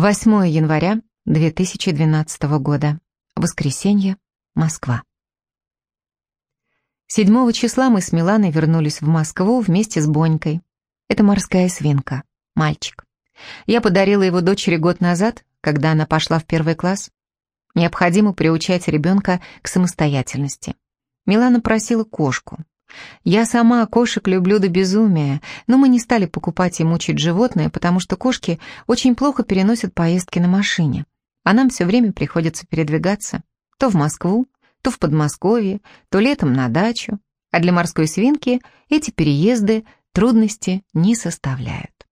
8 января 2012 года. Воскресенье, Москва. 7 числа мы с Миланой вернулись в Москву вместе с Бонькой. Это морская свинка, мальчик. Я подарила его дочери год назад, когда она пошла в первый класс. Необходимо приучать ребенка к самостоятельности. Милана просила кошку. Я сама кошек люблю до безумия, но мы не стали покупать и мучить животное, потому что кошки очень плохо переносят поездки на машине, а нам все время приходится передвигаться то в Москву, то в Подмосковье, то летом на дачу, а для морской свинки эти переезды трудности не составляют.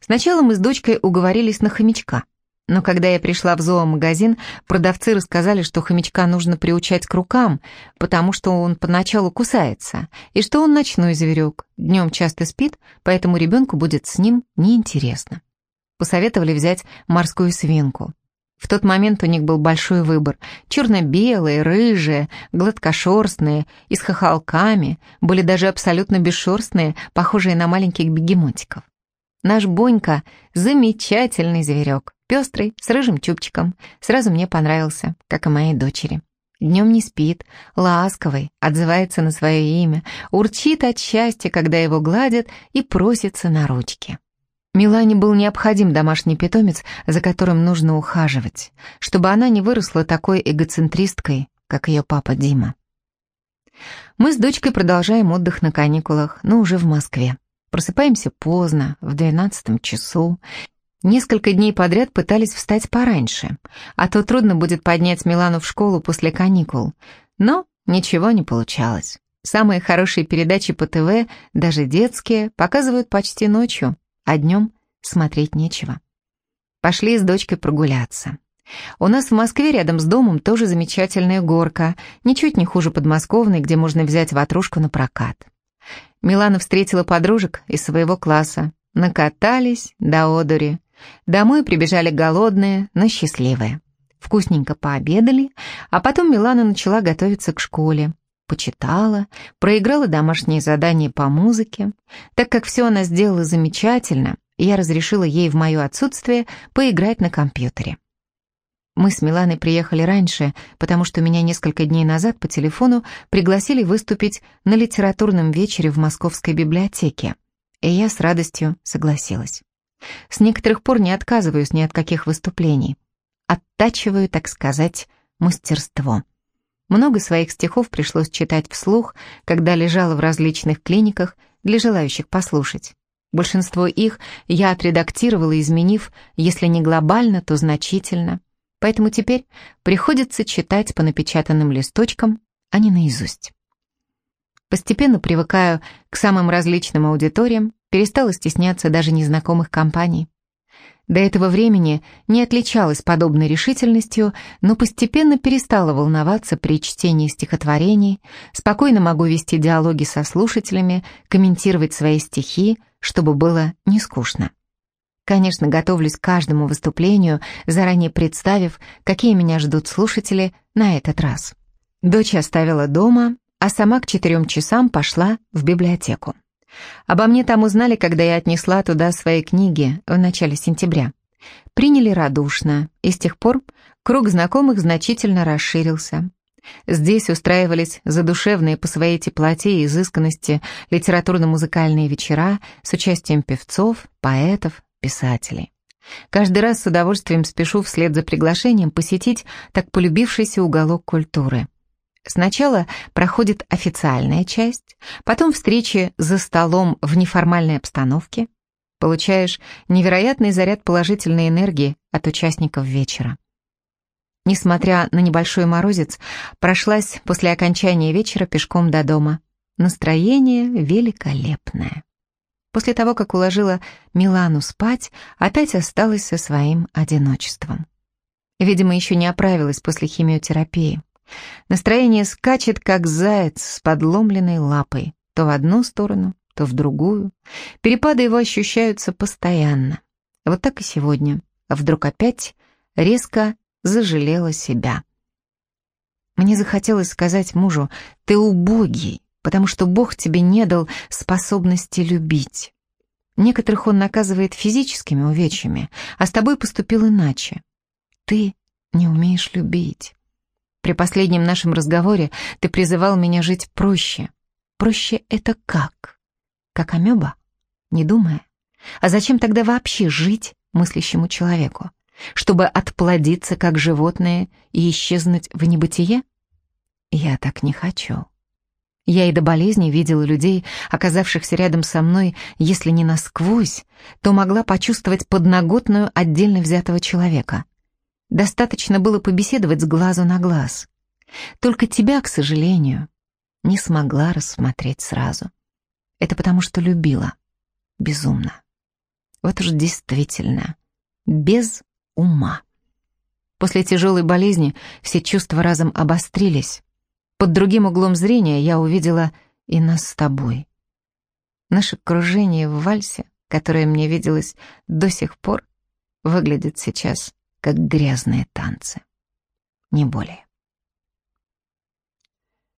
Сначала мы с дочкой уговорились на хомячка – но когда я пришла в зоомагазин, продавцы рассказали, что хомячка нужно приучать к рукам, потому что он поначалу кусается, и что он ночной зверек, днем часто спит, поэтому ребенку будет с ним неинтересно. Посоветовали взять морскую свинку. В тот момент у них был большой выбор. Черно-белые, рыжие, гладкошерстные и с хохолками, были даже абсолютно бесшерстные, похожие на маленьких бегемотиков. Наш Бонька — замечательный зверек. Пестрый, с рыжим чубчиком. Сразу мне понравился, как и моей дочери. Днем не спит, ласковый, отзывается на свое имя, урчит от счастья, когда его гладят, и просится на ручки. Милане был необходим домашний питомец, за которым нужно ухаживать, чтобы она не выросла такой эгоцентристкой, как ее папа Дима. Мы с дочкой продолжаем отдых на каникулах, но уже в Москве. Просыпаемся поздно, в двенадцатом часу, Несколько дней подряд пытались встать пораньше, а то трудно будет поднять Милану в школу после каникул. Но ничего не получалось. Самые хорошие передачи по ТВ, даже детские, показывают почти ночью, а днем смотреть нечего. Пошли с дочкой прогуляться. У нас в Москве рядом с домом тоже замечательная горка, ничуть не хуже подмосковной, где можно взять ватрушку на прокат. Милана встретила подружек из своего класса, накатались до одури. Домой прибежали голодные, но счастливые. Вкусненько пообедали, а потом Милана начала готовиться к школе. Почитала, проиграла домашние задания по музыке. Так как все она сделала замечательно, я разрешила ей в мое отсутствие поиграть на компьютере. Мы с Миланой приехали раньше, потому что меня несколько дней назад по телефону пригласили выступить на литературном вечере в Московской библиотеке, и я с радостью согласилась. С некоторых пор не отказываюсь ни от каких выступлений. Оттачиваю, так сказать, мастерство. Много своих стихов пришлось читать вслух, когда лежала в различных клиниках для желающих послушать. Большинство их я отредактировала, изменив, если не глобально, то значительно. Поэтому теперь приходится читать по напечатанным листочкам, а не наизусть. Постепенно привыкаю к самым различным аудиториям, перестала стесняться даже незнакомых компаний. До этого времени не отличалась подобной решительностью, но постепенно перестала волноваться при чтении стихотворений, спокойно могу вести диалоги со слушателями, комментировать свои стихи, чтобы было не скучно. Конечно, готовлюсь к каждому выступлению, заранее представив, какие меня ждут слушатели на этот раз. Дочь оставила дома, а сама к четырем часам пошла в библиотеку. Обо мне там узнали, когда я отнесла туда свои книги в начале сентября. Приняли радушно, и с тех пор круг знакомых значительно расширился. Здесь устраивались задушевные по своей теплоте и изысканности литературно-музыкальные вечера с участием певцов, поэтов, писателей. Каждый раз с удовольствием спешу вслед за приглашением посетить так полюбившийся уголок культуры. Сначала проходит официальная часть, потом встречи за столом в неформальной обстановке. Получаешь невероятный заряд положительной энергии от участников вечера. Несмотря на небольшой морозец, прошлась после окончания вечера пешком до дома. Настроение великолепное. После того, как уложила Милану спать, опять осталась со своим одиночеством. Видимо, еще не оправилась после химиотерапии. Настроение скачет, как заяц с подломленной лапой, то в одну сторону, то в другую. Перепады его ощущаются постоянно. Вот так и сегодня. Вдруг опять резко зажалела себя. Мне захотелось сказать мужу, ты убогий, потому что Бог тебе не дал способности любить. Некоторых он наказывает физическими увечьями, а с тобой поступил иначе. Ты не умеешь любить. При последнем нашем разговоре ты призывал меня жить проще. Проще это как? Как амеба? Не думая. А зачем тогда вообще жить мыслящему человеку? Чтобы отплодиться как животное и исчезнуть в небытие? Я так не хочу. Я и до болезни видела людей, оказавшихся рядом со мной, если не насквозь, то могла почувствовать подноготную отдельно взятого человека — Достаточно было побеседовать с глазу на глаз. Только тебя, к сожалению, не смогла рассмотреть сразу. Это потому, что любила. Безумно. Вот уж действительно. Без ума. После тяжелой болезни все чувства разом обострились. Под другим углом зрения я увидела и нас с тобой. Наше кружение в вальсе, которое мне виделось до сих пор, выглядит сейчас как грязные танцы. Не более.